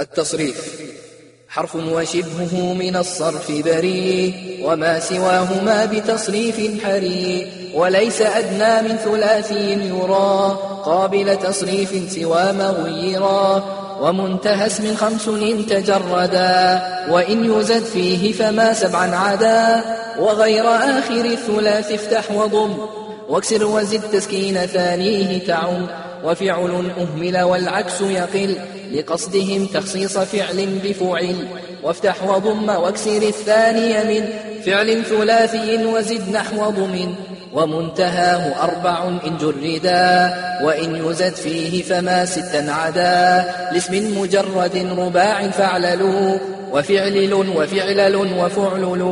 التصريف. حرف وشبهه من الصرف بريء وما سواهما بتصريف حري وليس أدنى من ثلاثي يرى قابل تصريف سوى مغيرا ومنتهى اسم خمس إن تجردا وإن يزد فيه فما سبعا عدا وغير آخر الثلاث افتح وضم واكسر وزد تسكين ثانية تعم. وفعل أهمل والعكس يقل لقصدهم تخصيص فعل بفعل. وافتح وضم واكسر الثاني من فعل ثلاثي وزد نحو ضم ومنتهاه أربع إن جردا وإن يزد فيه فما ستا عدا. لاسم مجرد رباع فاعللوا. وفعلل وفعلل وفعلل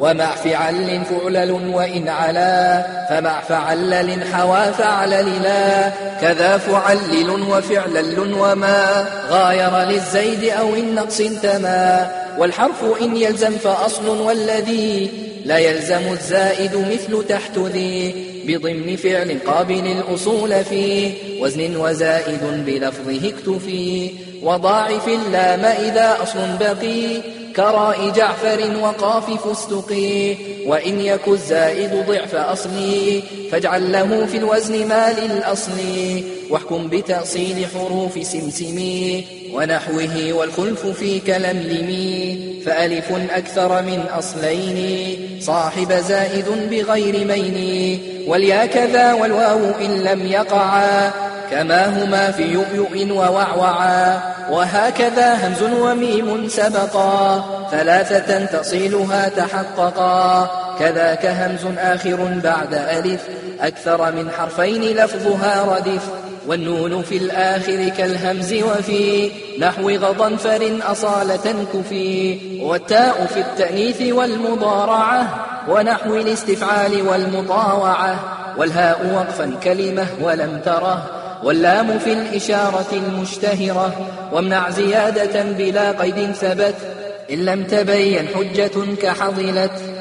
ومع فعل فعلل وإن علا. فمع فعلل حوى فعلل لا كذا فعلل وفعلل وما. غاير للزيد أو النقص تما. والحرف إن يلزم فأصل والذي. لا يلزم الزائد مثل تحت ذي بضمن فعل قابل الأصول في وزن وزائد بلفظه اكتفي وضاعف اللام إذا أصل بقي كراء جعفر وقاف فستقي وإن يك الزائد ضعف أصلي فاجعل له في الوزن ما للأصل واحكم بتأصيل حروف سمسمي ونحوه والخلف في كلملمي فألف أكثر من أصلين صاحب زائد بغير مين واليا كذا والواو إن لم يقعا كما هما في يؤيؤ ووعوعا. وهكذا همز وميم سبقا. ثلاثة تصيلها تحققا. كذاك همز آخر بعد ألف. أكثر من حرفين لفظها ردف. والنون في الآخر كالهمز وفي. نحو غضنفر أصالة كفي والتاء في التأنيث والمضارعة. ونحو الاستفعال والمطاوعة. والهاء وقفا كلمة ولم تره. واللام في الإشارة المشتهرة وامنع زيادة بلا قيد ثبت. إن لم تبين حجة كحضلت